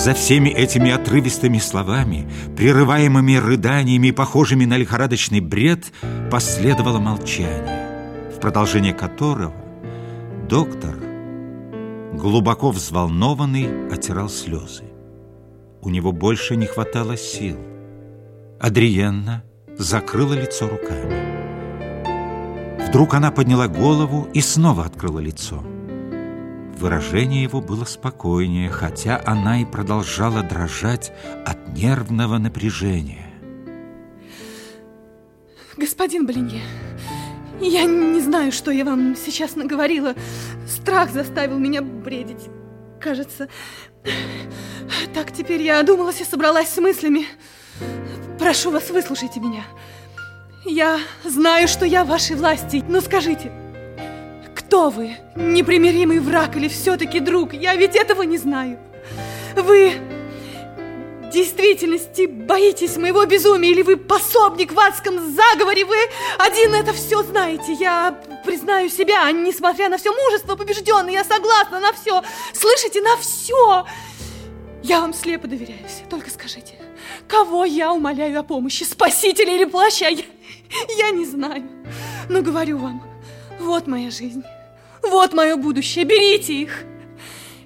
За всеми этими отрывистыми словами, прерываемыми рыданиями, похожими на лихорадочный бред, последовало молчание, в продолжение которого доктор, глубоко взволнованный, отирал слезы. У него больше не хватало сил. Адриенна закрыла лицо руками. Вдруг она подняла голову и снова открыла лицо. Выражение его было спокойнее, хотя она и продолжала дрожать от нервного напряжения. Господин Блинье, я не знаю, что я вам сейчас наговорила. Страх заставил меня бредить. Кажется, так теперь я одумалась и собралась с мыслями. Прошу вас, выслушайте меня. Я знаю, что я в вашей власти, но скажите, кто вы? Непримиримый враг или все-таки друг? Я ведь этого не знаю. Вы в действительности боитесь моего безумия или вы пособник в адском заговоре? Вы один это все знаете. Я признаю себя, несмотря на все мужество побежденное, я согласна на все. Слышите, на все. Я вам слепо доверяюсь. Только скажите, кого я умоляю о помощи? Спасителя или плаща? Я... Я не знаю, но говорю вам, вот моя жизнь, вот мое будущее, берите их.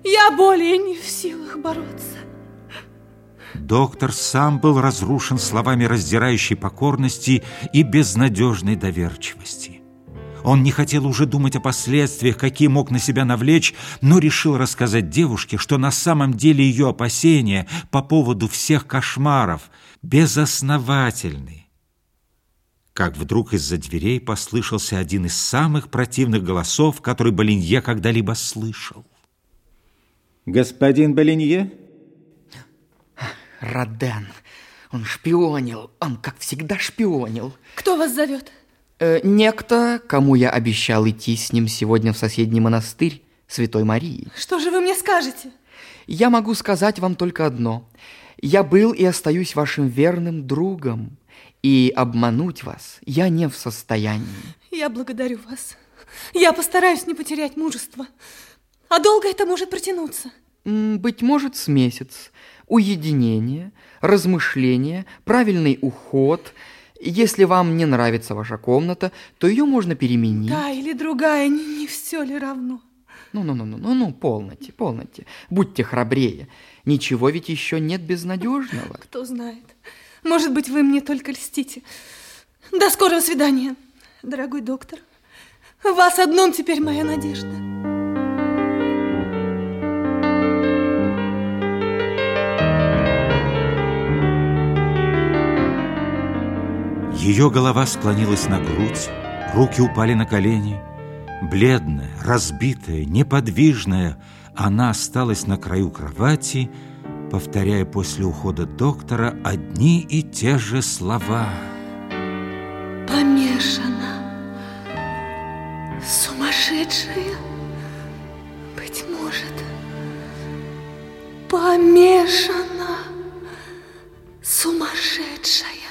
Я более не в силах бороться. Доктор сам был разрушен словами раздирающей покорности и безнадежной доверчивости. Он не хотел уже думать о последствиях, какие мог на себя навлечь, но решил рассказать девушке, что на самом деле ее опасения по поводу всех кошмаров безосновательны как вдруг из-за дверей послышался один из самых противных голосов, который Болинье когда-либо слышал. Господин Болинье? Роден, он шпионил, он, как всегда, шпионил. Кто вас зовет? Э, некто, кому я обещал идти с ним сегодня в соседний монастырь Святой Марии. Что же вы мне скажете? Я могу сказать вам только одно. Я был и остаюсь вашим верным другом и обмануть вас я не в состоянии. Я благодарю вас. Я постараюсь не потерять мужество. А долго это может протянуться? Быть может, с месяц. Уединение, размышление, правильный уход. Если вам не нравится ваша комната, то ее можно переменить. Да, или другая, не, не все ли равно? Ну-ну-ну-ну-ну, полноте, полноте. Будьте храбрее. Ничего ведь еще нет безнадежного. Кто знает. Может быть, вы мне только льстите. До скорого свидания, дорогой доктор. Вас одном теперь моя надежда. Ее голова склонилась на грудь, руки упали на колени. Бледная, разбитая, неподвижная, она осталась на краю кровати, повторяя после ухода доктора одни и те же слова. Помешана, сумасшедшая, быть может, помешана, сумасшедшая.